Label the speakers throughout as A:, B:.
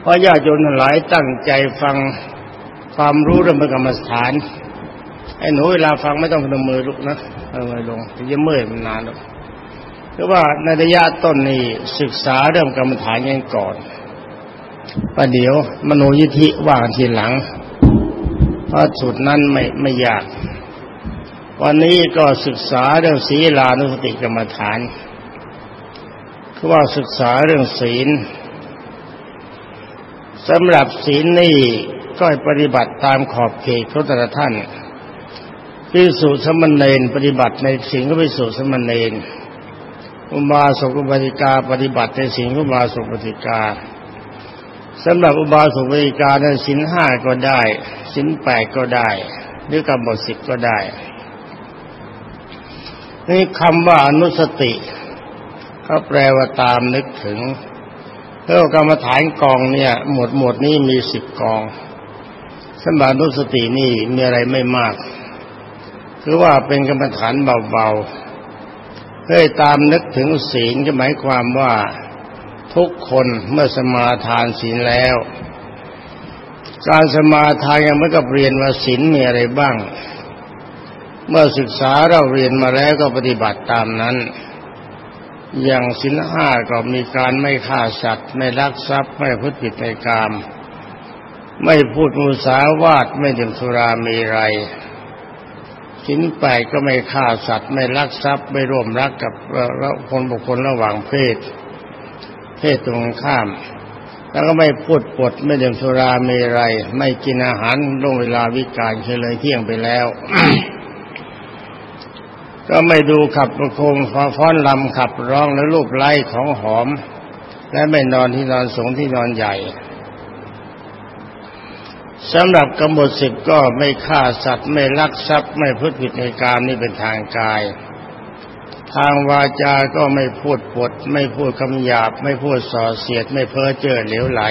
A: เพราะญาติโยมหลายตั้งใจฟังความรู้เรื่องกรรมฐานไอ้หนูเวลาฟังไม่ต้องพนมมือลุกนะเอาไว้ลงจะเมื่อยมันนานหรอกคือว่าในระยะต้นนี้ศึกษาเรื่องกรรมฐานกันก่อนประเดี๋ยวมโนยิธิว่างทีหลังเพราะสุดนั้นไม่ไม่ยาก วันนี้ก็ศึกษาเรื่องศีลานุสติกรรมฐานคือว่าศึกษาเรื่องศีล สำหรับศีลนี่ก็ปฏิบัติตามขอบเขตของแต่ละท่านพิสูจสมณเณรปฏิบัติในสิ่งก็พิสูจสมณเณรอุบาสกอุบาสิกา ปฏิบัติในสิ่งอุบาสกอุบาสิกาสำหรับอุบาสกอุบาสิกาในสินห้าก็ได้สินแปดก็ได้หรือกำหนดสิบก็ได้นี่คำว่าอนุสติเขาแปลว่าตามนึกถึง เพื่อกรรมฐานกองเนี่ย หมวดหมวดนี้มีสิบกองสมบัติสตินี่มีอะไรไม่มาก คือว่าเป็นกรรมฐานเบาๆเพื่อตามนึกถึงศีลก็หมายความว่าทุกคนเมื่อสมาทานศีลแล้ว การสมาทานยังไม่กับเรียนว่าศีลมีอะไรบ้าง เมื่อศึกษาเราเรียนมาแล้วก็ปฏิบัติตามนั้น อย่างสินห้าก็มีการไม่ฆ่าสัตว์ ไม่ลักทรัพย์ไม่พูดผิดในกาม ไม่พูดมุสาวาทไม่ดื่มสุรามีไรสินแปดก็ไม่ฆ่าสัตว์ ไม่ลักทรัพย์ ไม่ร่วมรักกับคนบุคคลระหว่างเพศ เพศตรงข้าม แล้วก็ไม่พูดปดไม่ดื่มสุรามีไร ไม่กินอาหารลงเวลาวิกาลเคยเลยเที่ยงไปแล้ว ก็ไม่ดูขับประโคมฟ้อนลำขับร้องและรูปไล่ของหอม และไม่นอนที่นอนสูงที่นอนใหญ่สำหรับกำหนดสิบก็ไม่ฆ่าสัตว์ไม่ลักทรัพย์ไม่พูดผิดในการนี่เป็นทางกาย ทางวาจาก็ไม่พูดปด ไม่พูดคำหยาบ ไม่พูดส่อเสียด ไม่เพ้อเจ้อเหลวไหล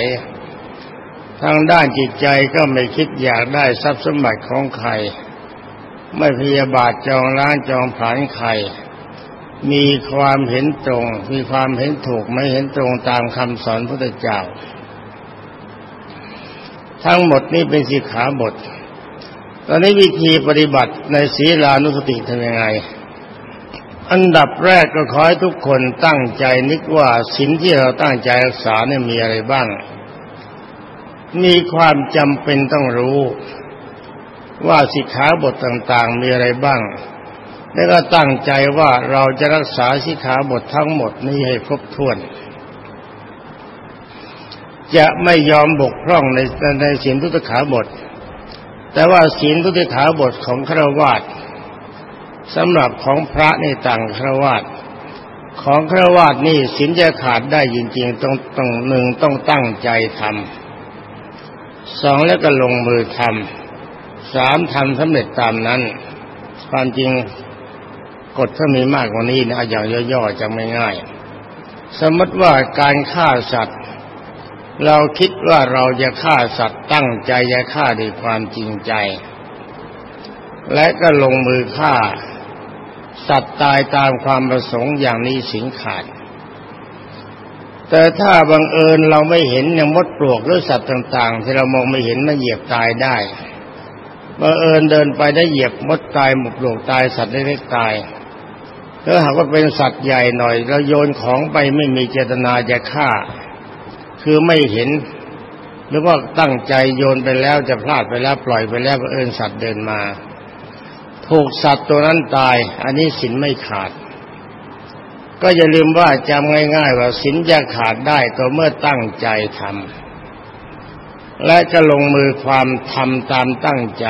A: ทางด้านจิตใจก็ไม่คิดอยากได้ทรัพย์สมบัติของใคร ไม่พยาบาทจองล้านจองผานใครมีความเห็นตรง มีความเห็นถูกไม่เห็นตรงตามคำสอนพระเจ้า ทั้งหมดนี้เป็นสิกขาบท ตอนนี้วิธีปฏิบัติในศีลานุสติทำยังไง อันดับแรกก็ขอให้ทุกคนตั้งใจนึกว่าศีลที่เราตั้งใจรักษาเนี่ยมีอะไรบ้าง มีความจำเป็นต้องรู้ ว่าสิกขาบทต่างๆ มีอะไรบ้าง แล้วก็ตั้งใจว่าเราจะรักษาสิกขาบททั้งหมดนี้ให้ครบถ้วน จะไม่ยอมบกพร่องในในศีลทุตขาบท แต่ว่าศีลทุตขาบทของฆราวาสสำหรับของพระในต่างฆราวาสของฆราวาสนี่ศีลจะขาดได้จริงๆต้องต้องหนึ่งต้องตั้งใจทำสองแล้วก็ลงมือทำ สามทำสำเร็จตามนั้นความจริงกฎถ้ามีมากกว่านี้นะอย่างย่อๆจะไม่ง่าย สมมติว่าการฆ่าสัตว์ เราคิดว่าเราจะฆ่าสัตว์ตั้งใจจะฆ่าด้วยความจริงใจ และก็ลงมือฆ่า สัตว์ตายตามความประสงค์อย่างนี้สิงขาด แต่ถ้าบังเอิญเราไม่เห็นอย่างมดปลวกหรือสัตว์ต่าง ๆ ที่เรามองไม่เห็นมันเหยียบตายได้ บังเอิญเดินไปได้เหยียบมดตายหมกหลวงตายสัตว์เล็กตายถ้าหากว่าเป็นสัตว์ใหญ่หน่อยเราโยนของไปไม่มีเจตนาจะฆ่า คือไม่เห็น หรือว่าตั้งใจโยนไปแล้วจะพลาดไปแล้วปล่อยไปแล้วบังเอิญสัตว์เดินมา ถูกสัตว์ตัวนั้นตาย อันนี้สินไม่ขาด ก็อย่าลืมว่าจำง่าย ๆ ว่าสินจะขาดได้ต่อเมื่อตั้งใจทำ และจะลงมือความทำตามตั้งใจ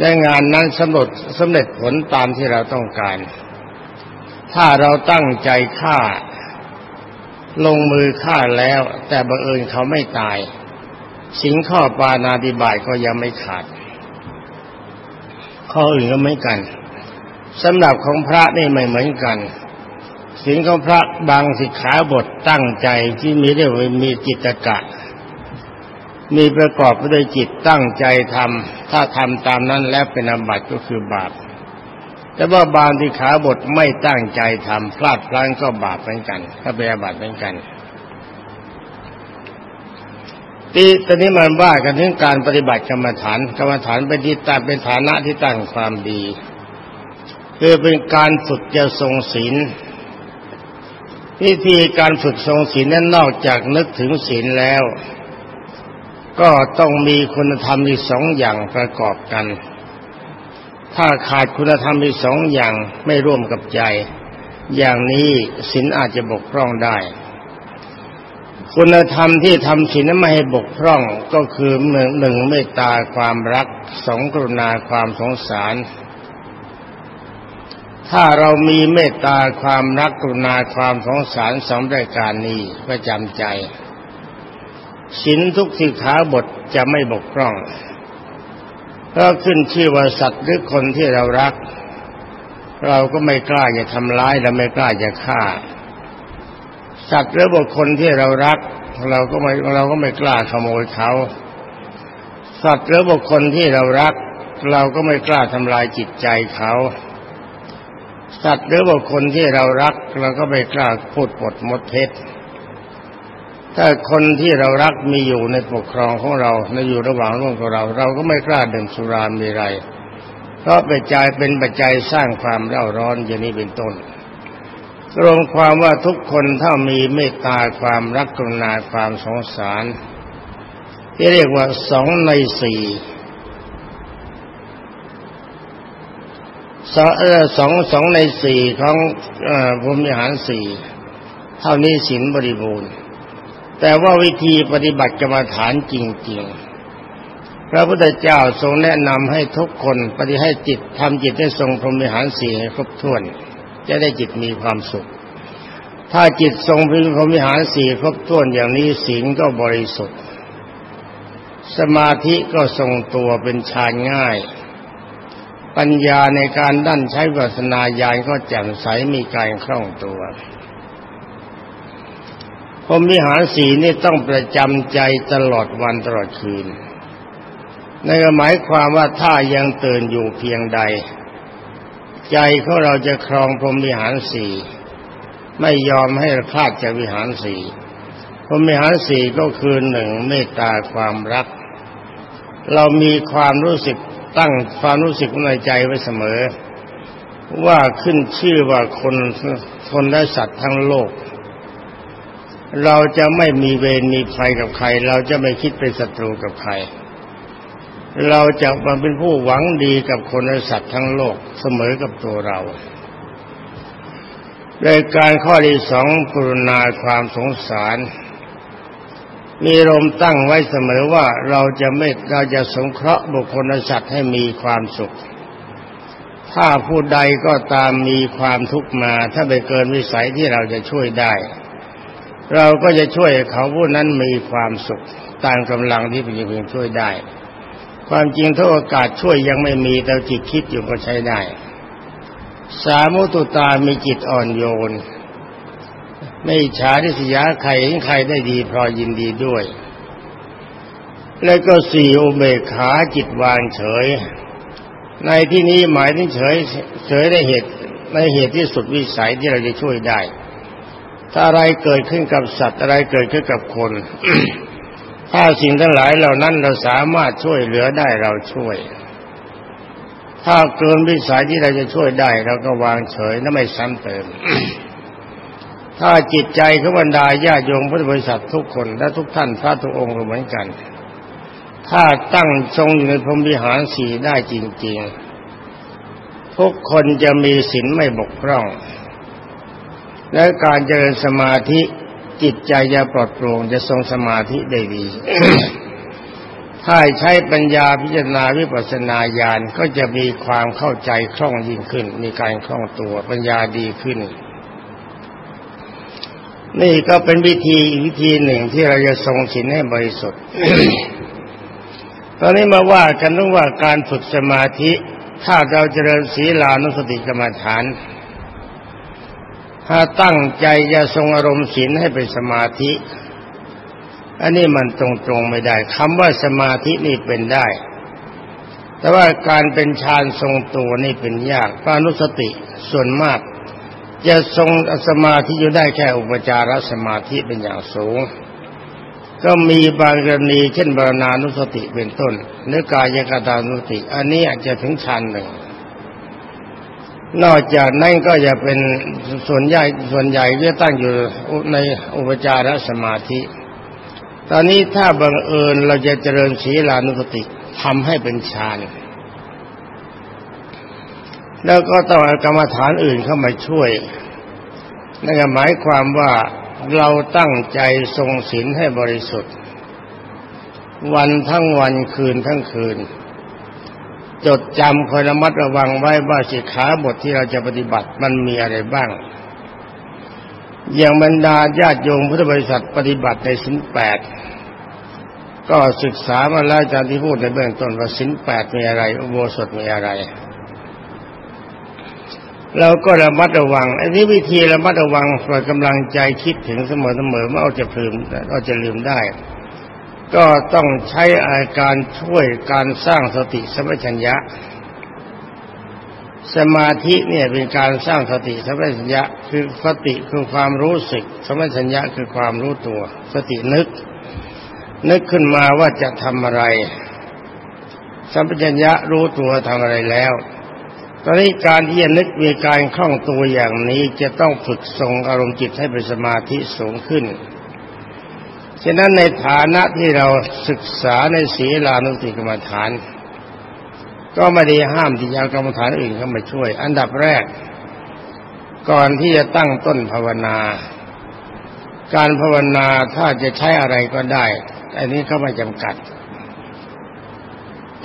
A: ได้งานนั้นสำเร็จสำเร็จผลตามที่เราต้องการ ถ้าเราตั้งใจฆ่า ลงมือฆ่าแล้ว แต่บังเอิญเขาไม่ตาย สิงข้อปานาติบายก็ยังไม่ขาด ข้ออื่นก็ไม่กันสำหรับของพระนี่ไม่เหมือนกันสิงของพระบางสิกขาบทตั้งใจที่มีเรียกว่ามีจิตกะ มีประกอบไปด้วยจิตตั้งใจทำถ้าทำตามนั้นแล้วเป็นอาบัติก็คือบาป แต่ว่าบางที่ขาบทไม่ตั้งใจทำพลาดพลั้งก็บาปเหมือนกันถ้าเป็นอบัติเหมือนกันตีตอนนี้มันว่ากันถึงการปฏิบัติกรรมฐานกรรมฐานเป็นที่ตั้งเป็นฐานะที่ตั้งความดี คือเป็นการฝึกจะทรงศีลวิธีการฝึกทรงศีลนั้นนอกจากนึกถึงศีลแล้ว ก็ต้องมีคุณธรรมอีกสองอย่างประกอบกัน ถ้าขาดคุณธรรมอีกสองอย่างไม่ร่วมกับใจ อย่างนี้ศีลอาจจะบกพร่องได้ คุณธรรมที่ทำศีลไม่ให้บกพร่องก็คือหนึ่งหนึ่งเมตตาความรักสองกรุณาความสงสาร ถ้าเรามีเมตตาความรักกรุณาความสงสารสองรายการนี้ประจำใจ ศีลทุกสิขาบทจะไม่บกพร่องเพราขึ้นชื่อว่าสัตว์หรือคนที่เรารัก เราก็ไม่กล้าจะทำร้ายและไม่กล้าจะฆ่า สัตว์หรือบุคคลที่เรารัก เราก็ไม่เราก็ไม่กล้าขโมยเขา สัตว์หรือบุคคลที่เรารัก เราก็ไม่กล้าทำลายจิตใจเขา สัตว์หรือบุคคลที่เรารัก เราก็ไม่กล้าพูดปดมดเท็จ ถ้าคนที่เรารักมีอยู่ในปกครองของเราในอยู่ระหว่างร่วมกับเรา เราก็ไม่กล้าดื่มสุรามีไร เพราะปัจจัยเป็นปัจจัยสร้างความเร่าร้อนอย่างนี้เป็นต้นรวมความว่าทุกคนถ้ามีเมตตาความรักกรุณาความสงสาร ที่เรียกว่าสองในสี่สองสองในสี่ของภูมิหารสี่เท่านี้สินบริบูรณ์ แต่ว่าวิธีปฏิบัติกรรมฐานจริงๆ พระพุทธเจ้าทรงแนะนำให้ทุกคนปฏิให้จิตทำจิตให้ทรงพรหมิหารสี่ให้ครบถ้วน จะได้จิตมีความสุข ถ้าจิตทรงพรหมิหารสี่ครบถ้วนอย่างนี้ศีลก็บริสุทธิ์ สมาธิก็ทรงตัวเป็นฌานง่าย ปัญญาในการดั้นใช้วัสนาญาณก็แจ่มใสมีการคล่องตัว พรมิหารสีนี่ต้องประจำใจตลอดวันตลอดคืนนั่นก็หมายความว่าถ้ายังตื่นอยู่เพียงใด ใจของเราจะครองพรหมิหารสีไม่ยอมให้คลาดจากวิหารสีพรหมิหารสีก็คือหนึ่งเมตตาความรัก เรามีความรู้สึกตั้งความรู้สึกในใจไว้เสมอ ว่าขึ้นชื่อว่าคนคนและสัตว์ทั้งโลก เราจะไม่มีเวรมีภัยกับใคร เราจะไม่คิดเป็นศัตรูกับใคร เราจะมาเป็นผู้หวังดีกับคนและสัตว์ทั้งโลกเสมอกับตัวเราโดยการข้อที่สองกรุณาความสงสาร มีลมตั้งไว้เสมอว่าเราจะไม่เราจะสงเคราะห์บุคคลสัตว์ให้มีความสุข ถ้าผู้ใดก็ตามมีความทุกข์มา ถ้าไปเกินวิสัยที่เราจะช่วยได้ เราก็จะช่วยเขาผู้นั้นมีความสุขตามกำลังที่เป็นเพียงช่วยได้ ความจริงถ้าโอกาสช่วยยังไม่มีแต่จิตคิดอยู่ก็ใช้ได้ สามุตุตามีจิตอ่อนโยน ไม่ฉาทิสยาใครเห็นใครได้ดีพอยินดีด้วย แล้วก็สี่อุเบกขาจิตวางเฉย ในที่นี้หมายถึงเฉยเฉยได้เหตุในเหตุที่สุดวิสัยที่เราจะช่วยได้ ถ้าอะไรเกิดขึ้นกับสัตว์อะไรเกิดขึ้นกับคน ถ้าสิ่งทั้งหลายเหล่านั้นเราสามารถช่วยเหลือได้เราช่วย ถ้าเกินวิสัยที่เราจะช่วยได้เราก็วางเฉยและไม่ซ้ำเติมถ้าจิตใจของบรรดาญาโยมพุทธบริษัททุกคนและทุกท่านพระทุกองค์เหมือนกัน ถ้าตั้งทรงอยู่ในพรหมวิหารสีได้จริง ๆ ทุกคนจะมีศีลไม่บกพร่อง และการเจริญสมาธิจิตใจจะปลอดโปร่งจะทรงสมาธิได้ดี ถ้าใช้ปัญญาพิจารณาวิปัสสนาญาณก็จะมีความเข้าใจคล่องยิ่งขึ้น มีการคล่องตัวปัญญาดีขึ้น นี่ก็เป็นวิธีอีกวิธีหนึ่งที่เราจะทรงศีลให้บริสุทธิ์ ตอนนี้มาว่ากันต้องว่าการฝึกสมาธิ ถ้าเราเจริญศีลานุสติกรรมฐาน ถ้าตั้งใจจะทรงอารมณ์ศีลให้เป็นสมาธิ อันนี้มันตรงๆไม่ได้คำว่าสมาธินี่เป็นได้ แต่ว่าการเป็นฌานทรงตัวนี่เป็นยากปานุสติส่วนมาก จะทรงสมาธิอยู่ได้แค่อุปจารสมาธิเป็นอย่างสูง ก็มีบางกรณีเช่นบรณานุสติเป็นต้นหรือกายกตานุสติ อันนี้อาจจะถึงชั้นหนึ่ง นอกจากนั้นก็จะเป็นส่วนใหญ่ส่วนใหญ่จะตั้งอยู่ในอุปจารสมาธิ ตอนนี้ถ้าบังเอิญเราจะเจริญศีลานุสติทำให้เป็นฌานแล้วก็ต้องกรรมฐานอื่นเข้ามาช่วยนั่นหมายความว่าเราตั้งใจทรงศีลให้บริสุทธิ์ วันทั้งวันคืนทั้งคืน จดจำคอยระมัดระวังไว้ว่าสิกขาบทที่เราจะปฏิบัติมันมีอะไรบ้าง อย่างบรรดาญาติโยมพุทธบริษัทปฏิบัติในสินแปดก็ศึกษามาแล้วอาจารย์ที่พูดในเบื้องต้นว่าสินแปดมีอะไร อุโบสถมีอะไร เราก็ระมัดระวัง อันนี้วิธีระมัดระวังปล่อยกำลังใจคิดถึงเสมอเสมอว่เอาจะลืมเราจะลืมได้ ก็ต้องใช้อาการช่วยการสร้างสติสัมปชัญญะ สมาธิเนี่ยเป็นการสร้างสติสัมปชัญญะ คือสติคือความรู้สึกสัมปชัญญะคือความรู้ตัว สตินึก นึกขึ้นมาว่าจะทำอะไร สัมปชัญญะรู้ตัวทำอะไรแล้วตอนนี้การที่จะนึกมีการคล่องตัวอย่างนี้จะต้องฝึกทรงอารมณ์จิตให้เป็นสมาธิสูงขึ้น ฉะนั้นในฐานะที่เราศึกษาในศีลานุติกรรมฐาน ก็ไม่ได้ห้ามที่จะกรรมฐานอื่นเข้ามาช่วย อันดับแรก ก่อนที่จะตั้งต้นภาวนา การภาวนาถ้าจะใช้อะไรก็ได้ อันนี้เขาไม่จำกัด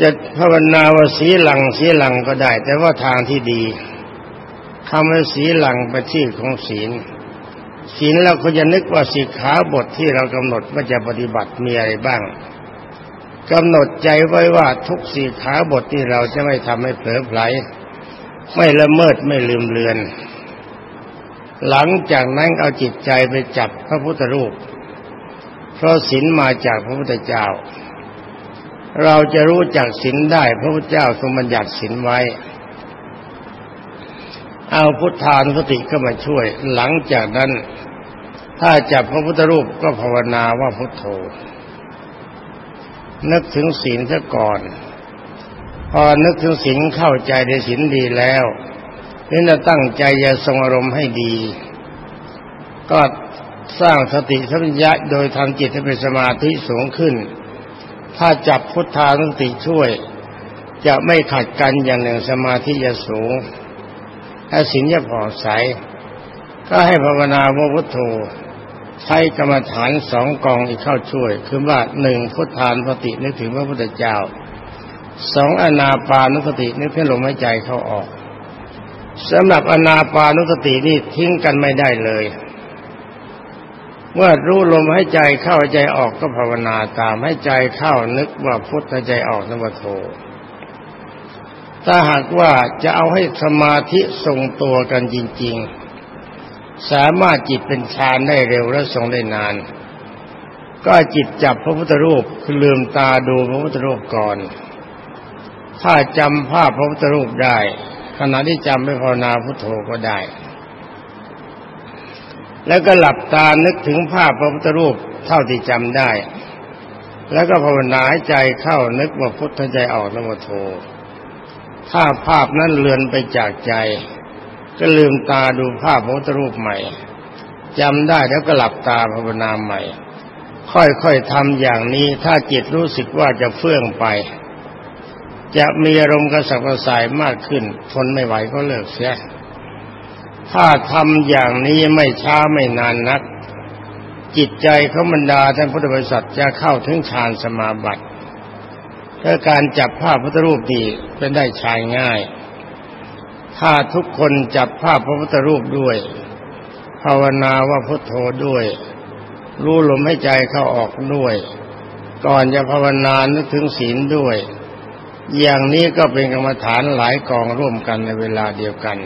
A: จะภาวนาว่าสีหลังสีหลังก็ได้ แต่ว่าทางที่ดีคำว่าสีหลังเป็นชื่อของศีล ศีลเราก็จะนึกว่าสิกขาบทที่เรากำหนดว่าจะปฏิบัติมีอะไรบ้างกำหนดใจไว้ว่าทุกสีขาบทที่เราจะไม่ทำให้เผลอไผลไม่ละเมิดไม่ลืมเลือน หลังจากนั้นเอาจิตใจไปจับพระพุทธรูป เพราะศีลมาจากพระพุทธเจ้า เราจะรู้จักศีลได้พระพุทธเจ้าทรงบัญญัติศีลไว้เอาพุทธานุสติก็มาช่วย หลังจากนั้น ถ้าจับพระพุทธรูปก็ภาวนาว่าพุทโธ นึกถึงศีลซะก่อน พอนึกถึงศีลเข้าใจในศีลดีแล้วนี่จะตั้งใจจะทรงอารมณ์ให้ดี ก็สร้างสติสัมปชัญญะโดยทำจิตให้เป็นสมาธิสูงขึ้น ถ้าจับพุทธานุสติช่วย จะไม่ขัดกันอย่างหนึ่งสมาธิจะสูงถ้าสินจะผ่องใส ก็ให้ภาวนาว่าพุทโธ ใช้กรรมฐานสองกองอีกเข้าช่วย คือว่าหนึ่งพุทธานสตินึกถึงพระพุทธเจ้าสองอนาปานุสตินึกถึงลมหายใจเข้าออกสำหรับอนาปานุสตินี่ทิ้งกันไม่ได้เลย เมื่อรู้ลมให้ใจเข้าใจออกก็ภาวนาตามให้ใจเข้านึกว่าพุทธใจออกนวโทถ้าหากว่าจะเอาให้สมาธิทรงตัวกันจริง ๆ สามารถจิตเป็นฌานได้เร็วและทรงได้นาน ก็จิตจับพระพุทธรูปคือลืมตาดูพระพุทธรูปก่อน ถ้าจำภาพพระพุทธรูปได้ ขณะที่จำไม่ภาวนาพุทโธก็ได้ แล้วก็หลับตานึกถึงภาพพระพุทธรูปเท่าที่จำได้ แล้วก็ภาวนาใใจเข้านึกว่าพุทธใจออกนโมโทถ้าภาพนั้นเลือนไปจากใจ ก็ลืมตาดูภาพพระพุทธรูปใหม่จำได้แล้วก็หลับตาภาวนาใหม่ ค่อยๆทำอย่างนี้ถ้าจิตรู้สึกว่าจะเฟื่องไป จะมีอารมณ์กระสับกระส่ายมากขึ้น ทนไม่ไหวก็เลิกเสียถ้าทำอย่างนี้ไม่ช้าไม่นานนัก จิตใจเขาบรรดาท่านพุทธบริษัทจะเข้าถึงฌานสมาบัติถ้าการจับภาพพุทธรูปดีเป็นได้ชายง่าย ถ้าทุกคนจับภาพพระพุทธรูปด้วย ภาวนาว่าพุทโธด้วย รู้ลมให้ใจเข้าออกด้วย ก่อนจะภาวนานึกถึงศีลด้วย อย่างนี้ก็เป็นกรรมฐานหลายกองร่วมกันในเวลาเดียวกัน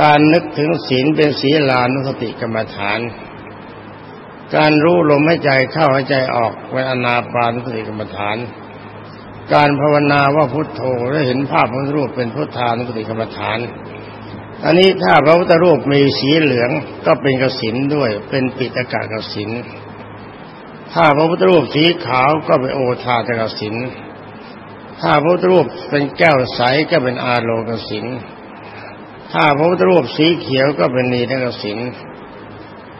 A: การนึกถึงศีลเป็นศีลานุสติกรรมฐาน การรู้ลมหายใจเข้าหายใจออกเป็นอนาปานุสติกรรมฐาน การภาวนาว่าพุทโธและเห็นภาพพระรูปเป็นพุทธานุสติกรรมฐาน อันนี้ถ้าพระพุทธรูปมีสีเหลืองก็เป็นกสินด้วย เป็นปิตกะกสินถ้าพระพุทธรูปสีขาวก็เป็นโอทาตกสินถ้าพระพุทธรูปเป็นแก้วใสก็เป็นอาโลกสินถ้าพระพุทธรูปสีเขียวก็เป็นนีตกสิน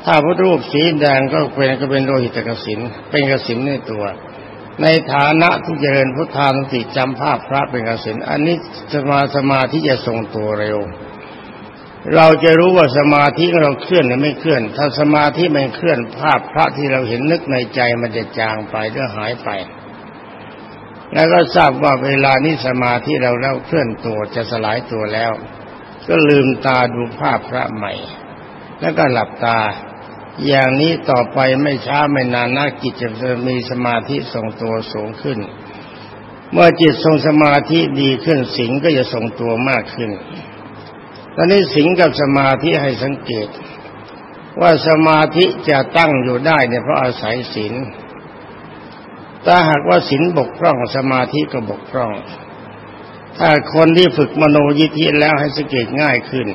A: ถ้าพระพุทธรูปสีแดงก็เป็นก็เป็นโลหิตกสินเป็นกสินในตัว ในฐานะที่เจริญพุทธานุสติจำภาพพระเป็นกสินอันนี้สมาสมาธิจะทรงตัวเร็ว เราจะรู้ว่าสมาธิเราเคลื่อนหรือไม่เคลื่อน ถ้าสมาธิไม่เคลื่อนภาพพระที่เราเห็นนึกในใจมันจะจางไปหรือหายไป แล้วก็ทราบว่าเวลานี้สมาธิเราแล้วเคลื่อนตัวจะสลายตัวแล้ว ก็ลืมตาดูภาพพระใหม่ แล้วก็หลับตา อย่างนี้ต่อไปไม่ช้าไม่นานนักจิตจะมีสมาธิทรงตัวสูงขึ้น เมื่อจิตทรงสมาธิดีขึ้นสิงก็จะทรงตัวมากขึ้น ตอนนี้สิงกับสมาธิให้สังเกต ว่าสมาธิจะตั้งอยู่ได้เนี่ยเพราะอาศัยศีลถ้าหากว่าศีลบกพร่องสมาธิก็บกพร่อง ถ้าคนที่ฝึกมโนยิธิแล้วให้สังเกตง่ายขึ้น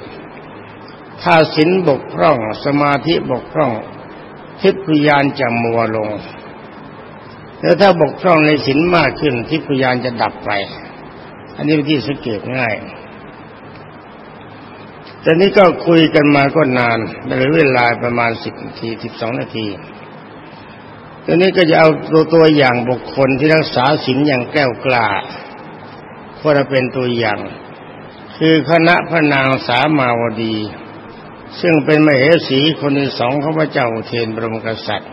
A: ถ้าศีลบกพร่อง สมาธิบกพร่อง ทิพยานจะมัวลง แล้วถ้าบกพร่องในศีลมากขึ้น ทิพยานจะดับไป อันนี้เป็นที่สังเกตง่ายแต่นี้ก็คุยกันมาก็นานในเวลาประมาณสิบนาทีสิบสองนาทีตอนนี้ก็จะเอาตัวตัวอย่างบุคคลที่รักษาศีลอย่างแก้วกล้าเพื่อเป็นตัวอย่าง คือคณะพระนางสามาวดี ซึ่งเป็นมเหสีคนที่สองของพระเจ้าเทนบรมกษัตริย์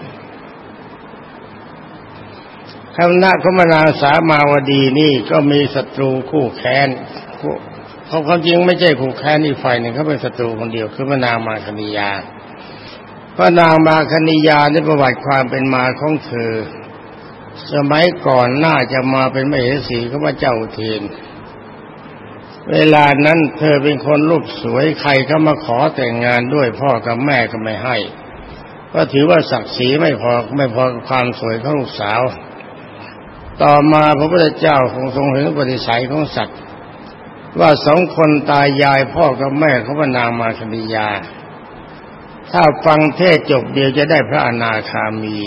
A: คณะพระนางสามาวดีนี่ก็มีศัตรูคู่แค้นเขาความจริงไม่ใช่คู่แค้นอีกฝ่ายหนึ่งเขาเป็นศัตรูคนเดียวคือพระนางมาคณิยาพระนางมาคณิยาในประวัติความเป็นมาของเธอ สมัยก่อนน่าจะมาเป็นมเหสีเขาว่าเจ้าเทน เวลานั้นเธอเป็นคนรูปสวยใครก็มาขอแต่งงานด้วยพ่อกับแม่ก็ไม่ให้ ก็ถือว่าศักดิ์ศรีไม่พอไม่พอความสวยของลูกสาว ต่อมาพระพุทธเจ้าคงทรงเห็นปฏิสัยของสัตว์ ว่าสองคนตายยายพ่อกับแม่เขาเป็นนางมาคณียา ถ้าฟังเทศจบเดียวจะได้พระอนาคามี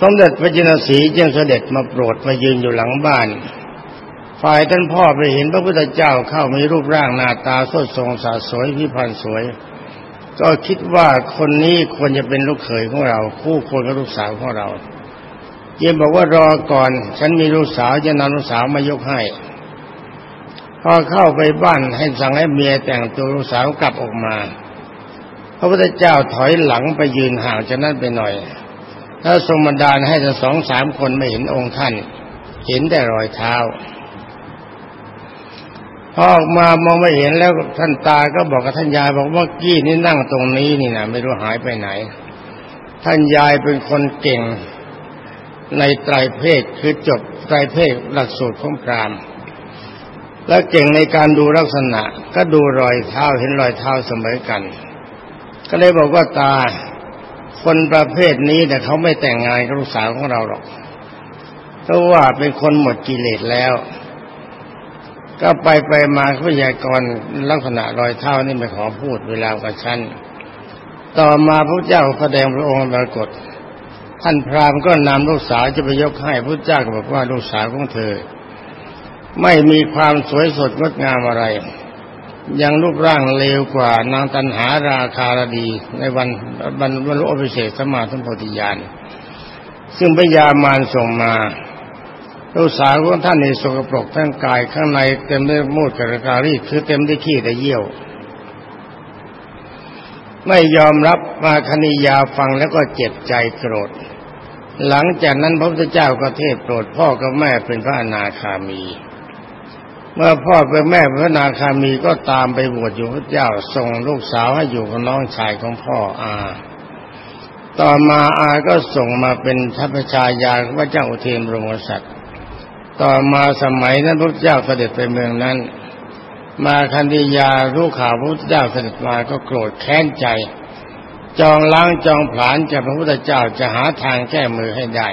A: สมเด็จพระจินสีจึงเสด็จมาโปรดมายืนอยู่หลังบ้าน ฝ่ายท่านพ่อไปเห็นพระพุทธเจ้าเข้ามีรูปร่างหน้าตาสดทรงสาสวยพิพันธ์สวย ก็คิดว่าคนนี้ควรจะเป็นลูกเขยของเรา คู่ควรกับลูกสาวของเราเยี่ยบอกว่ารอก่อน ฉันมีลูกสาวจะนำลูกสาวมายกให้ พอเข้าไปบ้านให้สั่งให้เมียแต่งตัวลูกสาวกลับออกมา พระพุทธเจ้าถอยหลังไปยืนห่างจากนั้นไปหน่อยถ้าทรงบันดาลให้ทั้งสองสามคนไม่เห็นองค์ท่าน เห็นแต่รอยเท้า พอออกมามองไม่เห็นแล้วท่านตาก็บอกกับท่านยายบอกว่ากี้นี่นั่งตรงนี้นี่นะไม่รู้หายไปไหน ท่านยายเป็นคนเก่ง ในไตรเพศคือจบไตรเพศหลักสูตรของพรามและเก่งในการดูลักษณะ ก็ดูรอยเท้าเห็นรอยเท้าเสมอกัน ก็เลยบอกว่าตา คนประเภทนี้แต่เขาไม่แต่งงานกับลูกสาวของเราหรอกเพราะว่าเป็นคนหมดกิเลสแล้ว ก็ไปไปมาพยากรลักษณะรอยเท้านี่ไม่ขอพูดเวลากับฉันต่อมาพระเจ้าแสดงพระองค์ปรากฏ ท่านพราหมณ์ก็นำลูกสาวจะไปยกให้พระเจ้าก็บอกว่าลูกสาวของเธอ ไม่มีความสวยสดงดงามอะไร ยังรูปร่างเลวกว่านางตันหาราคารดีในวันวันวันโอภิเศษสมาธิโพธิญาณซึ่งพญามารส่งมา ลูกสาวของท่านในสกปรกทั้งกายข้างในเต็มด้วยมูดกระการีคือเต็มด้วยขี้แต่เยี่ยว ไม่ยอมรับมาคณิยาฟังแล้วก็เจ็บใจโกรธ หลังจากนั้นพระพุทธเจ้าก็เทศโปรดพ่อกับแม่เป็นพระอนาคามี เมื่อพ่อเป็นแม่พระนาคามีก็ตามไปบวชอยู่พระเจ้าส่งลูกสาวให้อยู่กับน้องชายของพ่ออาต่อมาอาก็ส่งมาเป็นทัพชายาพระเจ้าอุเทนบรมศักดิ์ ต่อมาสมัยนั้นพระเจ้าเสด็จไปเมืองนั้น มาคันธียารู้ข่าวพระเจ้าเสด็จมาก็โกรธแค้นใจ จองล้างจองผลาญจากพระพุทธเจ้าจะหาทางแก้มือให้ได้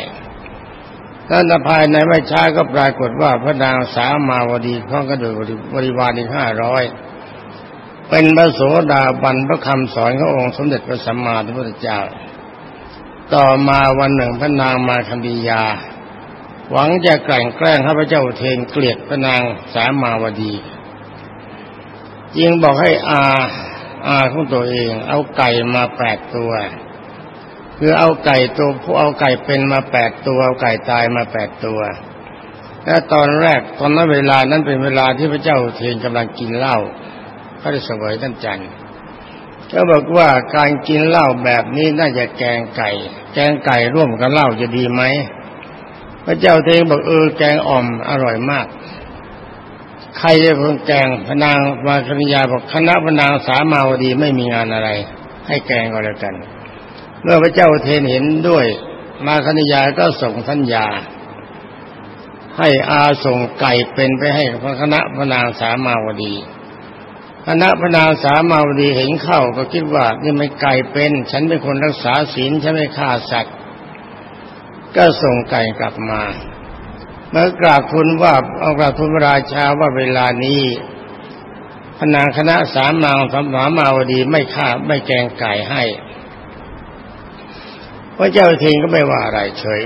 A: ท่านภายในไม่ช้าก็ปรากฏว่าพระนางสามาวดีพร้อมกันโดยบริวารอีกห้าร้อยเป็นพระโสดาบันพระคำสอนขององค์สมเด็จพระสัมมาสัมพุทธเจ้า ต่อมาวันหนึ่งพระนางมาคัมบียา หวังจะแกล้งแกล้งให้พระเจ้าเทนเกลียดพระนางสามาวดียิงบอกให้อาอาของตัวเอง เอาไก่มาแปดตัว คือเอาไก่ตัวผู้เอาไก่เป็นมาแปดตัวเอาไก่ตายมาแปดตัวและตอนแรกตอนนั้นเวลานั้นเป็นเวลาที่พระเจ้าเทนกำลังกินเหล้าพระได้เสวยท่านจันทร์ก็บอกว่าการกินเหล้าแบบนี้น่าจะแกงไก่ แกงไก่ร่วมกับเหล้าจะดีไหม พระเจ้าเทนบอกเออแกงอ่อมอร่อยมาก ใครจะคนแกงพนางมาคณิยาบอกคณะพนางสามาวดีไม่มีงานอะไร ให้แกงก็แล้วกัน เมื่อพระเจ้าเทนเห็นด้วย มาคณิยาก็ส่งสัญญา ให้อาส่งไก่เป็นไปให้พระคณะพนางสามาวดีคณะพนางสามาวดีเห็นเข้าก็คิดว่านี่ไม่ไก่เป็น ฉันเป็นคนรักษาศีลฉันไม่ฆ่าสัตว์ ก็ส่งไก่กลับมาเมื่อกราบทูลว่าเอากราบทูลราชาว่าเวลานี้พนางคณะสามนางสามามาวดีไม่ฆ่าไม่แกงไก่ให้พระเจ้าเทงก็ไม่ว่าอะไรเฉย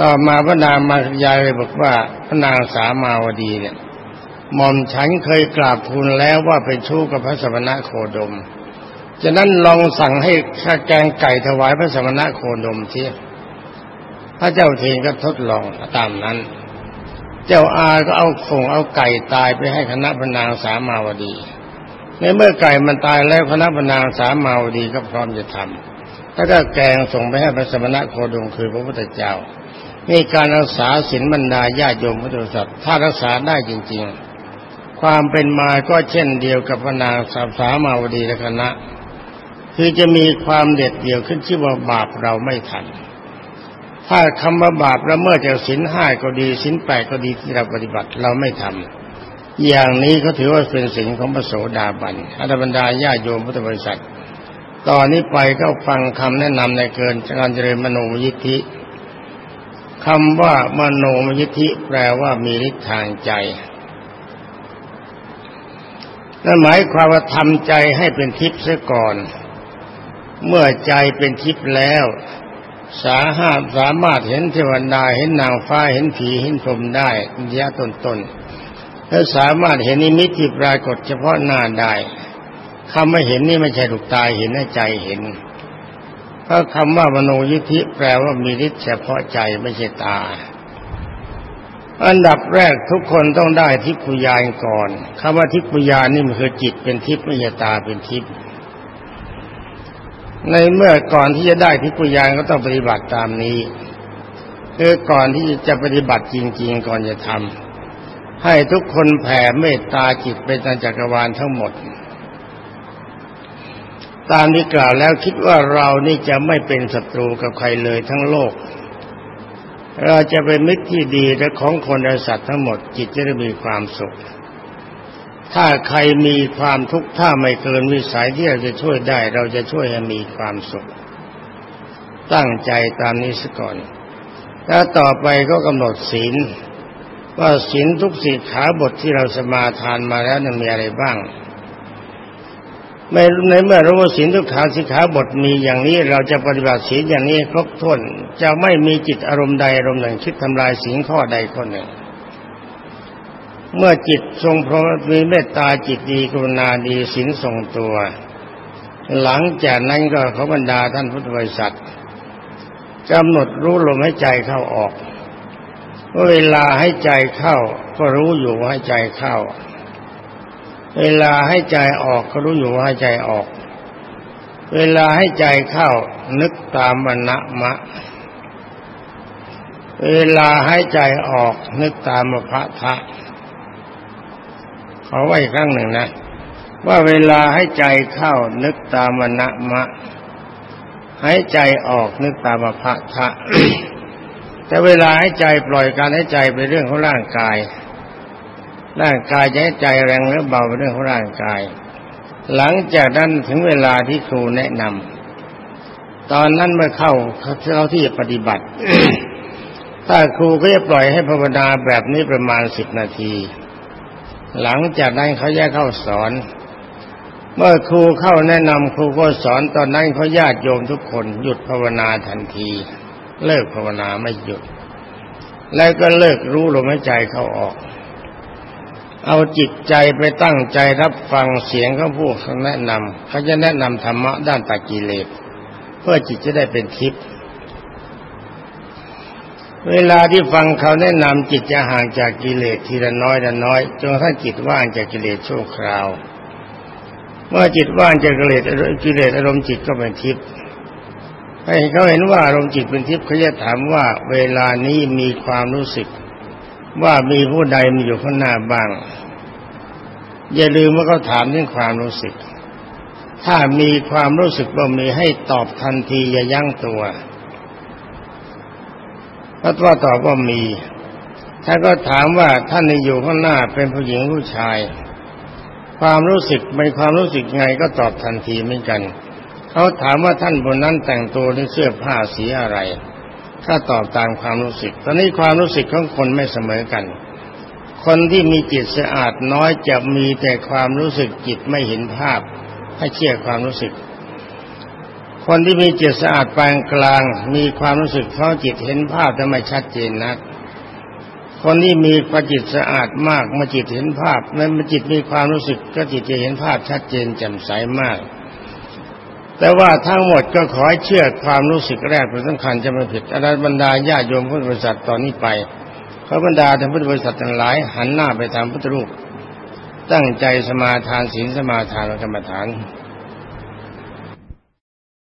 A: ต่อมาพระนางมายายเลยบอกว่าพระนางสามาวดีเนี่ยหม่อมฉันเคยกราบทูลแล้วว่าเป็นชู้กับพระสมณะโคดม ฉะนั้นลองสั่งให้ข้าแกงไก่ถวายพระสมณะโคดมเที พระเจ้าเทนก็ทดลองตามนั้น เจ้าอาก็เอาส่งเอาไก่ตายไปให้คณะพนางสามาวดี ในเมื่อไก่มันตายแล้วคณะพนางสามาวดีก็พร้อมจะทำถ้าก็แกงส่งไปให้พระสมณะโคดมคือพระพุทธเจ้านี่การรักษาศีลบรรดาญาโยมพุทธศาสถ้ารักษาได้จริง ๆ ความเป็นมาก็เช่นเดียวกับพนางสาสามาวดีและคณะ คือจะมีความเด็ดเดี่ยวขึ้นชื่อว่าบาปเราไม่ทัน ถ้าคำว่าบาปละเมื่อจากสินห้าก็ดีสินแปดก็ดีที่เราปฏิบัติเราไม่ทำอย่างนี้เขาถือว่าเป็นสิ่งของพระโสดาบันอาบรรดาญาโยมพุทธบริษัทตอนนี้ไปก็ฟังคำแนะนำในเกินการเจริญมโนมยิทธิคำว่ามโนมยิทธิแปลว่ามีฤทธิ์ทางใจนั่นหมายความว่าทำใจให้เป็นทิพย์เสียก่อน เมื่อใจเป็นทิพย์แล้ว สาหาสามารถเห็นเทวดาเห็นนางฟ้าเห็นผีเห็นพรหมได้ยะต้นต้นและสามารถเห็นนิมิตที่ปรากฏเฉพาะหน้าได้คำไม่เห็นนี่ไม่ใช่ถูกตาเห็นให้ใจเห็นเพราะคำว่ามโนยิธิแปลว่ามีฤทธิ์เฉพาะใจไม่ใช่ตา อันดับแรกทุกคนต้องได้ทิพยานก่อนคำว่าทิพยานนี่มันคือจิตเป็นทิพย์ไม่ใช่ตาเป็นทิพย์ ในเมื่อก่อนที่จะได้ทิพยานก็ต้องปฏิบัติตามนี้ คือก่อนที่จะปฏิบัติจริง ๆ ก่อนจะทำให้ทุกคนแผ่เมตตาจิตเป็นจักรวาลทั้งหมด ตามที่กล่าวแล้วคิดว่าเรานี่จะไม่เป็นศัตรูกับใครเลยทั้งโลก เราจะเป็นมิตรที่ดีและของคนและสัตว์ทั้งหมดจิตจะได้มีความสุข ถ้าใครมีความทุกข์ถ้าไม่เกินวิสัยที่เราจะช่วยได้ เราจะช่วยให้มีความสุข ตั้งใจตามนี้ซะก่อน แล้วต่อไปก็กำหนดศีล ว่าศีลทุกสิขาบทที่เราสมาทานมาแล้วมีอะไรบ้างในในเมื่อรู้ว่าศีลทุกขาสิขาบทมีอย่างนี้ เราจะปฏิบัติศีลอย่างนี้ครบถ้วนจะไม่มีจิตอารมณ์ใดอารมณ์หนึ่งคิดทำลายศีลข้อใดข้อหนึ่ง เมื่อจิตทรงพรมีเมตตาจิตดีกรุณาดีศีลทรงตัว หลังจากนั้นก็ขอบรรดาท่านพุทธบริษัทกำหนดรู้ลมให้ใจเข้าออก เวลาให้ใจเข้า ก็รู้อยู่ให้ใจเข้า เวลาให้ใจออกก็รู้อยู่ว่าใจออก เวลาให้ใจเข้า นึกตามมณะมะ เวลาให้ใจออก นึกตามพระทะ ขอไว้อีกครั้งหนึ่งนะ ว่าเวลาให้ใจเข้านึกตามมณะมะให้ใจออกนึกตามพระทะแต่เวลาให้ใจปล่อยการให้ใจไปเรื่องของร่างกาย ร่างกายจะให้ใจแรงหรือเบาเป็นเรื่องของร่างกาย หลังจากนั้นถึงเวลาที่ครูแนะนำตอนนั้นเมื่อเข้าเข้าที่ปฏิบัติ ถ้าครูก็จะปล่อยให้ภาวนาแบบนี้ประมาณสิบนาที หลังจากนั้นเขาแยกเข้าสอน เมื่อครูเข้าแนะนำครูก็สอนตอนนั้นเขาญาติโยมทุกคนหยุดภาวนาทันที เลิกภาวนาไม่หยุด แล้วก็เลิกรู้ลมหายใจเขาออก เอาจิตใจไปตั้งใจรับฟังเสียงเขาพูดเขาแนะนำเขาจะแนะนำธรรมะด้านตากิเลสเพื่อจิตจะได้เป็นทิพย์ เวลาที่ฟังเขาแนะนำจิตจะห่างจากกิเลสทีละน้อยละน้อยจนถ้าจิตว่างจากกิเลสชั่วคราว เมื่อจิตว่างจากกิเลสกิเลสอารมณ์จิตก็เป็นทิพย์ให้เขาเห็นว่าอารมณ์จิตเป็นทิพย์เขาจะถามว่าเวลานี้มีความรู้สึก ว่ามีผู้ใดมีอยู่ข้างหน้าบ้าง อย่าลืมว่าเขาถามเรื่องความรู้สึก ถ้ามีความรู้สึกว่ามีให้ตอบทันทีอย่ายั้งตัว ถ้าว่าตอบว่ามีถ้านก็ถามว่าท่านในอยู่ข้างหน้าเป็นผู้หญิงผู้ชาย ความรู้สึกเป็นความรู้สึกไงก็ตอบทันทีเหมือนกัน เขาถามว่าท่านบนนั้นแต่งตัวด้วยเสื้อผ้าสีอะไร ถ้าตอบตามความรู้สึก ตอนนี้ความรู้สึกของคนไม่เสมอกัน คนที่มีจิตสะอาดน้อยจะมีแต่ความรู้สึกจิตไม่เห็นภาพให้เชื่อความรู้สึก คนที่มีจิตสะอาดปานกลาง มีความรู้สึกเพราจิตเห็นภาพแต่ไม่ชัดเจนนัก คนที่มีความจิตสะอาดมากมาจิตเห็นภาพแม้มาจิตมีความรู้สึกก็จิตจะเห็นภาพชัดเจนแจ่มใสมาก แต่ว่าทั้งหมดก็ขอให้เชื่อความรู้สึกแรกเป็นสำคัญจะไม่ผิดอรบรรดาญาโยมพุทธบริษัทตอนนี้ไปขอบรรดาท่านพุทธบริษัททั้งหลาย หันหน้าไปทางพุทธรูปตั้งใจสมาทานศีลสมาทานกรรมฐานาน